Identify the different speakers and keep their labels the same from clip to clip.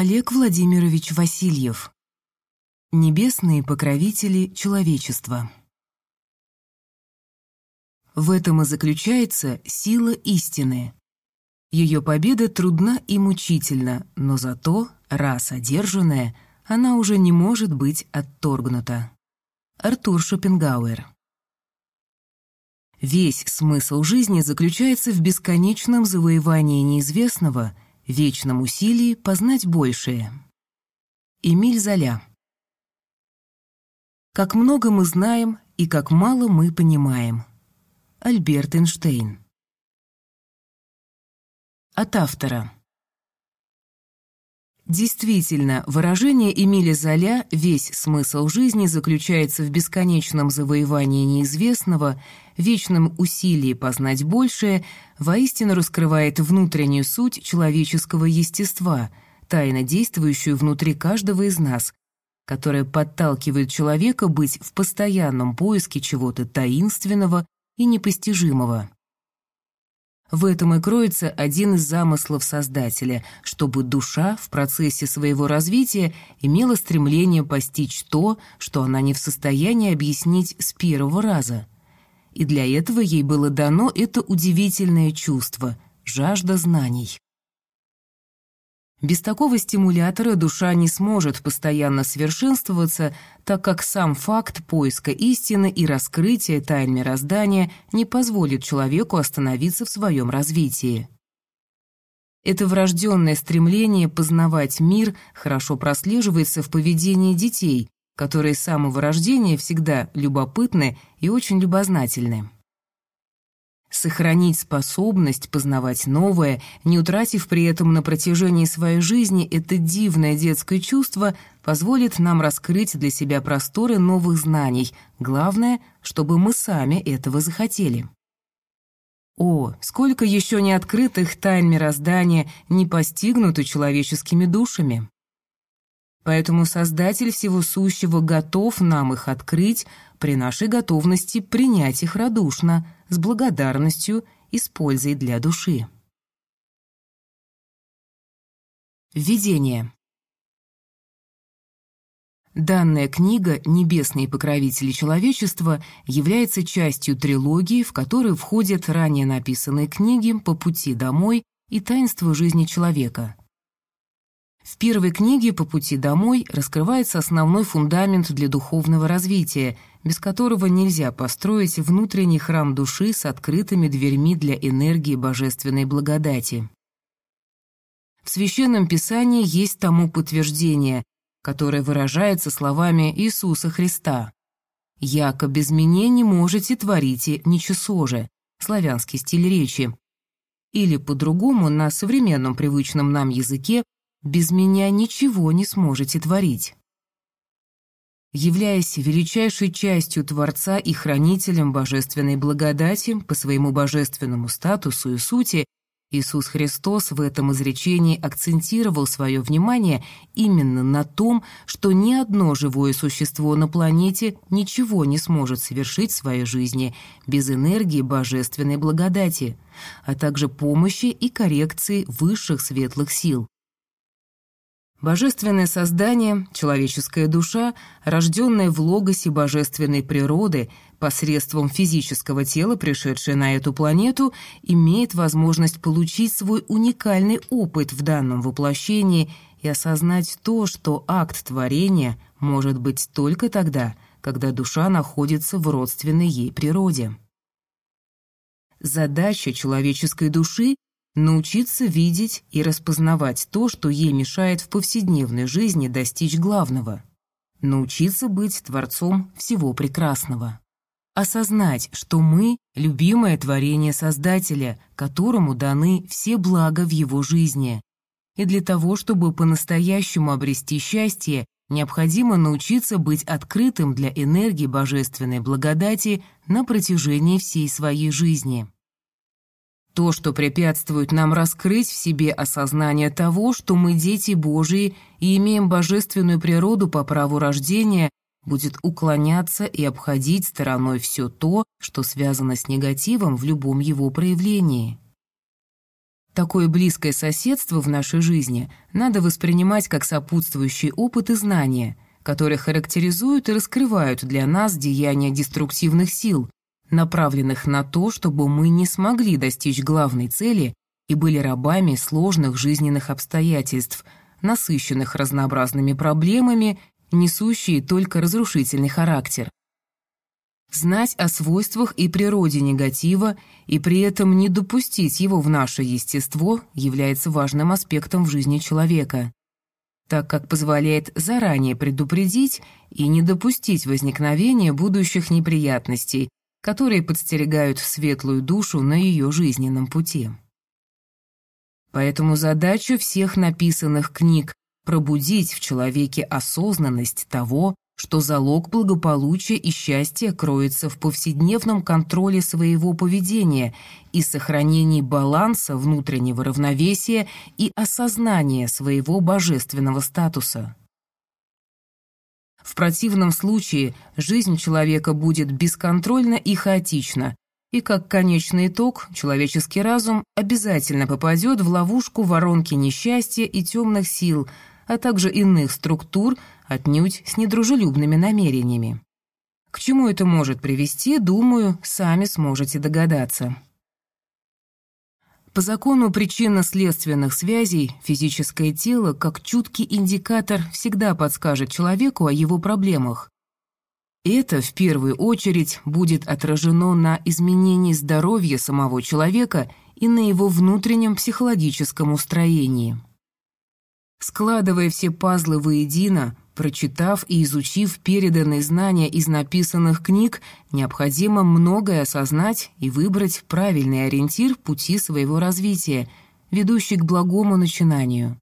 Speaker 1: Олег Владимирович Васильев. Небесные покровители человечества. В этом и заключается сила истины. Ее победа трудна и мучительна, но зато, раз одержанная, она уже не может быть отторгнута. Артур Шопенгауэр. Весь смысл жизни заключается в бесконечном завоевании неизвестного — вечном усилии познать большее. Эмиль Золя. Как много мы знаем и как мало мы понимаем. Альберт Эйнштейн. От автора. Действительно, выражение Эмиля Золя «весь смысл жизни заключается в бесконечном завоевании неизвестного», вечном усилии познать большее, воистину раскрывает внутреннюю суть человеческого естества, тайно действующую внутри каждого из нас, которая подталкивает человека быть в постоянном поиске чего-то таинственного и непостижимого. В этом и кроется один из замыслов Создателя, чтобы душа в процессе своего развития имела стремление постичь то, что она не в состоянии объяснить с первого раза. И для этого ей было дано это удивительное чувство – жажда знаний. Без такого стимулятора душа не сможет постоянно совершенствоваться, так как сам факт поиска истины и раскрытия тайн мироздания не позволит человеку остановиться в своем развитии. Это врожденное стремление познавать мир хорошо прослеживается в поведении детей, которые с самого рождения всегда любопытны и очень любознательны. Сохранить способность познавать новое, не утратив при этом на протяжении своей жизни это дивное детское чувство, позволит нам раскрыть для себя просторы новых знаний. Главное, чтобы мы сами этого захотели. О, сколько еще неоткрытых тайн мироздания не постигнуты человеческими душами! Поэтому Создатель Всего Сущего готов нам их открыть при нашей готовности принять их радушно, с благодарностью и с пользой для души. Введение. Данная книга «Небесные покровители человечества» является частью трилогии, в которой входят ранее написанные книги «По пути домой» и «Таинство жизни человека», в первой книге «По пути домой» раскрывается основной фундамент для духовного развития, без которого нельзя построить внутренний храм души с открытыми дверьми для энергии божественной благодати. В Священном Писании есть тому подтверждение, которое выражается словами Иисуса Христа. «Яко без меня не можете творите ничего же» славянский стиль речи. Или по-другому, на современном привычном нам языке, без меня ничего не сможете творить. Являясь величайшей частью Творца и хранителем божественной благодати по своему божественному статусу и сути, Иисус Христос в этом изречении акцентировал свое внимание именно на том, что ни одно живое существо на планете ничего не сможет совершить в своей жизни без энергии божественной благодати, а также помощи и коррекции высших светлых сил. Божественное создание, человеческая душа, рожденная в логосе божественной природы, посредством физического тела, пришедшая на эту планету, имеет возможность получить свой уникальный опыт в данном воплощении и осознать то, что акт творения может быть только тогда, когда душа находится в родственной ей природе. Задача человеческой души научиться видеть и распознавать то, что ей мешает в повседневной жизни достичь главного. Научиться быть творцом всего прекрасного. Осознать, что мы — любимое творение Создателя, которому даны все блага в его жизни. И для того, чтобы по-настоящему обрести счастье, необходимо научиться быть открытым для энергии божественной благодати на протяжении всей своей жизни. То, что препятствует нам раскрыть в себе осознание того, что мы дети Божии и имеем божественную природу по праву рождения, будет уклоняться и обходить стороной все то, что связано с негативом в любом его проявлении. Такое близкое соседство в нашей жизни надо воспринимать как сопутствующий опыт и знания, которые характеризуют и раскрывают для нас деяния деструктивных сил, направленных на то, чтобы мы не смогли достичь главной цели и были рабами сложных жизненных обстоятельств, насыщенных разнообразными проблемами, несущие только разрушительный характер. Знать о свойствах и природе негатива и при этом не допустить его в наше естество является важным аспектом в жизни человека, так как позволяет заранее предупредить и не допустить возникновения будущих неприятностей, которые подстерегают светлую душу на ее жизненном пути. Поэтому задача всех написанных книг – пробудить в человеке осознанность того, что залог благополучия и счастья кроется в повседневном контроле своего поведения и сохранении баланса внутреннего равновесия и осознания своего божественного статуса. В противном случае жизнь человека будет бесконтрольна и хаотична, и как конечный итог человеческий разум обязательно попадет в ловушку воронки несчастья и темных сил, а также иных структур, отнюдь с недружелюбными намерениями. К чему это может привести, думаю, сами сможете догадаться. По закону причинно-следственных связей физическое тело, как чуткий индикатор, всегда подскажет человеку о его проблемах. Это, в первую очередь, будет отражено на изменении здоровья самого человека и на его внутреннем психологическом устроении. Складывая все пазлы воедино, Прочитав и изучив переданные знания из написанных книг, необходимо многое осознать и выбрать правильный ориентир пути своего развития, ведущий к благому начинанию,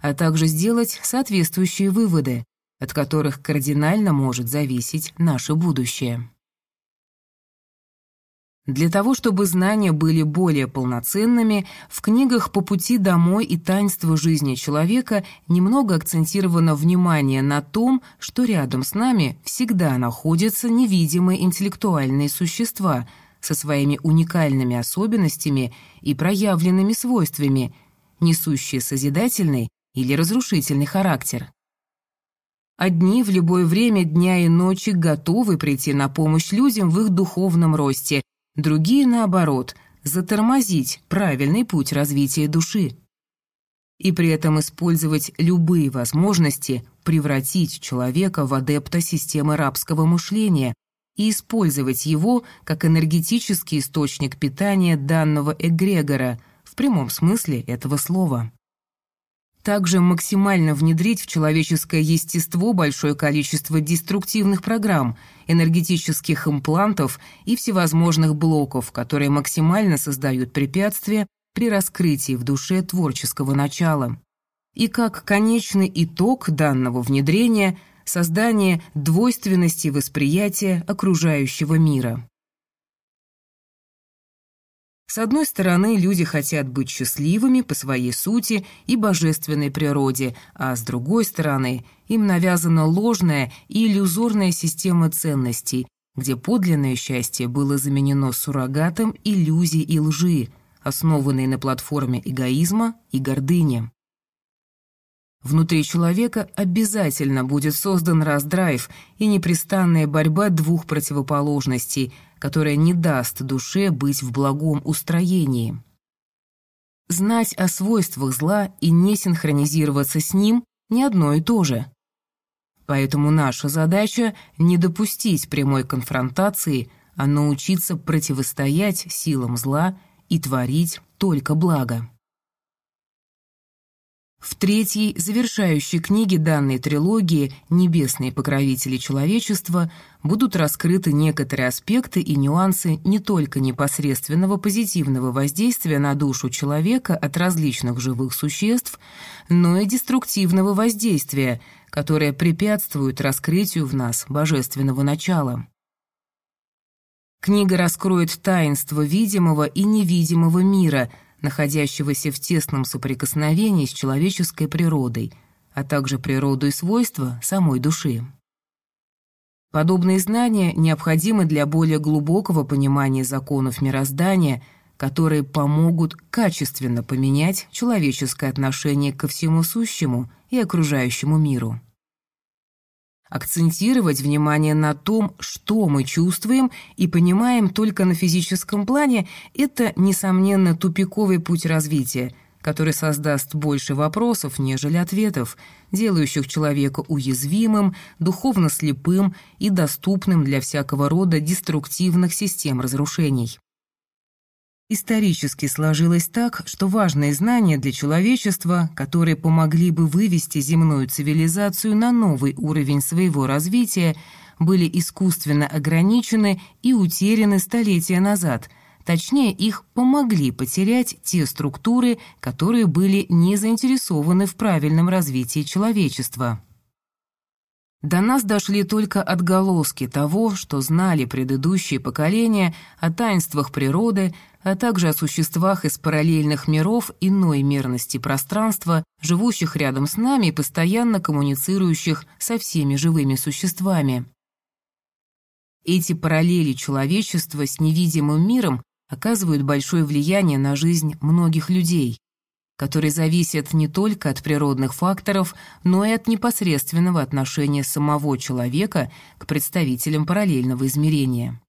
Speaker 1: а также сделать соответствующие выводы, от которых кардинально может зависеть наше будущее. Для того, чтобы знания были более полноценными, в книгах «По пути домой» и «Таинство жизни человека» немного акцентировано внимание на том, что рядом с нами всегда находятся невидимые интеллектуальные существа со своими уникальными особенностями и проявленными свойствами, несущие созидательный или разрушительный характер. Одни в любое время дня и ночи готовы прийти на помощь людям в их духовном росте – другие, наоборот, затормозить правильный путь развития души. И при этом использовать любые возможности превратить человека в адепта системы рабского мышления и использовать его как энергетический источник питания данного эгрегора в прямом смысле этого слова также максимально внедрить в человеческое естество большое количество деструктивных программ, энергетических имплантов и всевозможных блоков, которые максимально создают препятствия при раскрытии в душе творческого начала. И как конечный итог данного внедрения – создание двойственности восприятия окружающего мира. С одной стороны, люди хотят быть счастливыми по своей сути и божественной природе, а с другой стороны, им навязана ложная и иллюзорная система ценностей, где подлинное счастье было заменено суррогатом иллюзий и лжи, основанной на платформе эгоизма и гордыни. Внутри человека обязательно будет создан раздрайв и непрестанная борьба двух противоположностей, которая не даст душе быть в благом устроении. Знать о свойствах зла и не синхронизироваться с ним – не одно и то же. Поэтому наша задача – не допустить прямой конфронтации, а научиться противостоять силам зла и творить только благо. В третьей, завершающей книге данной трилогии «Небесные покровители человечества» будут раскрыты некоторые аспекты и нюансы не только непосредственного позитивного воздействия на душу человека от различных живых существ, но и деструктивного воздействия, которое препятствует раскрытию в нас божественного начала. Книга раскроет таинство видимого и невидимого мира – находящегося в тесном соприкосновении с человеческой природой, а также природу и свойства самой души. Подобные знания необходимы для более глубокого понимания законов мироздания, которые помогут качественно поменять человеческое отношение ко всему сущему и окружающему миру. Акцентировать внимание на том, что мы чувствуем и понимаем только на физическом плане, это, несомненно, тупиковый путь развития, который создаст больше вопросов, нежели ответов, делающих человека уязвимым, духовно слепым и доступным для всякого рода деструктивных систем разрушений. Исторически сложилось так, что важные знания для человечества, которые помогли бы вывести земную цивилизацию на новый уровень своего развития, были искусственно ограничены и утеряны столетия назад. Точнее, их помогли потерять те структуры, которые были не заинтересованы в правильном развитии человечества. До нас дошли только отголоски того, что знали предыдущие поколения о таинствах природы, а также о существах из параллельных миров иной мерности пространства, живущих рядом с нами и постоянно коммуницирующих со всеми живыми существами. Эти параллели человечества с невидимым миром оказывают большое влияние на жизнь многих людей которые зависят не только от природных факторов, но и от непосредственного отношения самого человека к представителям параллельного измерения.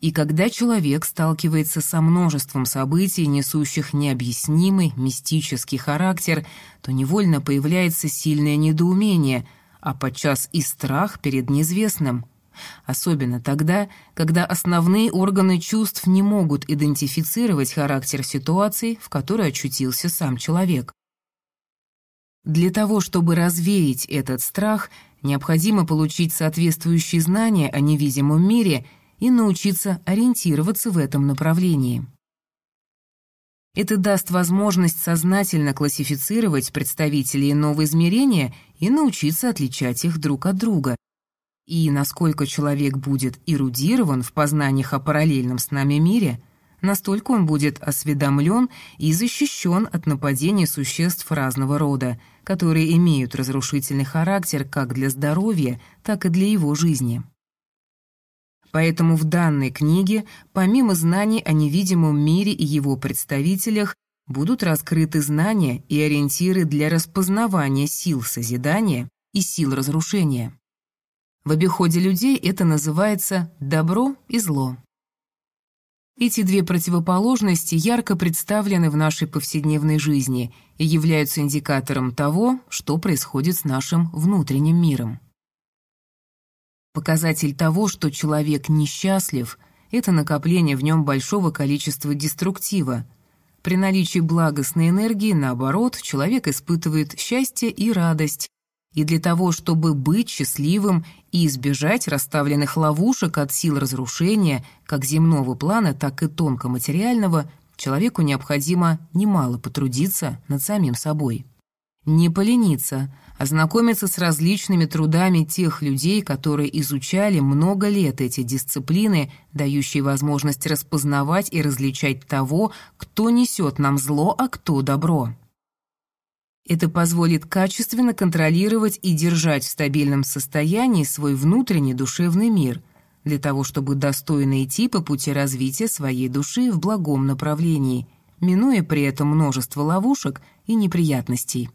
Speaker 1: И когда человек сталкивается со множеством событий, несущих необъяснимый мистический характер, то невольно появляется сильное недоумение, а подчас и страх перед неизвестным – Особенно тогда, когда основные органы чувств не могут идентифицировать характер ситуации, в которой очутился сам человек. Для того, чтобы развеять этот страх, необходимо получить соответствующие знания о невидимом мире и научиться ориентироваться в этом направлении. Это даст возможность сознательно классифицировать представителей иного измерения и научиться отличать их друг от друга, и насколько человек будет эрудирован в познаниях о параллельном с нами мире, настолько он будет осведомлен и защищен от нападений существ разного рода, которые имеют разрушительный характер как для здоровья, так и для его жизни. Поэтому в данной книге, помимо знаний о невидимом мире и его представителях, будут раскрыты знания и ориентиры для распознавания сил созидания и сил разрушения. В обиходе людей это называется «добро» и «зло». Эти две противоположности ярко представлены в нашей повседневной жизни и являются индикатором того, что происходит с нашим внутренним миром. Показатель того, что человек несчастлив, это накопление в нем большого количества деструктива. При наличии благостной энергии, наоборот, человек испытывает счастье и радость, и для того, чтобы быть счастливым и избежать расставленных ловушек от сил разрушения как земного плана, так и тонкоматериального, человеку необходимо немало потрудиться над самим собой. Не полениться, а знакомиться с различными трудами тех людей, которые изучали много лет эти дисциплины, дающие возможность распознавать и различать того, кто несет нам зло, а кто добро. Это позволит качественно контролировать и держать в стабильном состоянии свой внутренний душевный мир, для того, чтобы достойно идти по пути развития своей души в благом направлении, минуя при этом множество ловушек и неприятностей.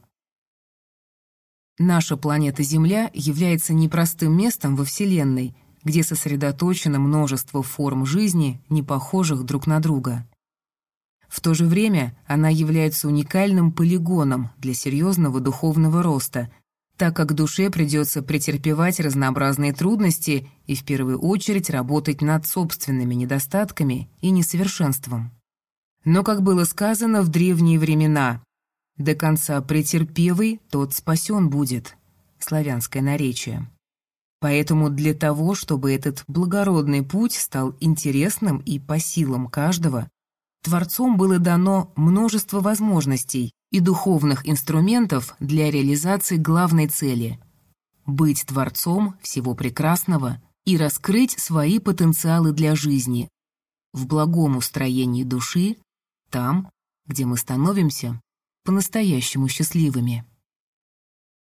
Speaker 1: Наша планета Земля является непростым местом во Вселенной, где сосредоточено множество форм жизни, не похожих друг на друга. В то же время она является уникальным полигоном для серьезного духовного роста, так как душе придется претерпевать разнообразные трудности и в первую очередь работать над собственными недостатками и несовершенством. Но, как было сказано в древние времена, «До конца претерпевый, тот спасен будет» — славянское наречие. Поэтому для того, чтобы этот благородный путь стал интересным и по силам каждого, Творцом было дано множество возможностей и духовных инструментов для реализации главной цели – быть Творцом всего прекрасного и раскрыть свои потенциалы для жизни в благом устроении души, там, где мы становимся по-настоящему счастливыми.